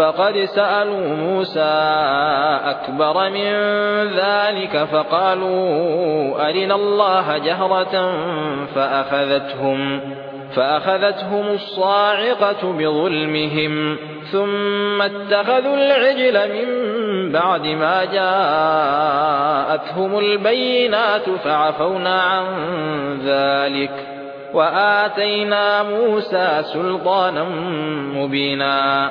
فقد سألوا موسى أكبر من ذلك فقالوا أرنا الله جهرة فأخذتهم فأخذتهم الصاعقة بظلمهم ثم اتخذوا العجل من بعد ما جاءتهم البينات فعفونا عن ذلك وآتينا موسى سلطانا مبينا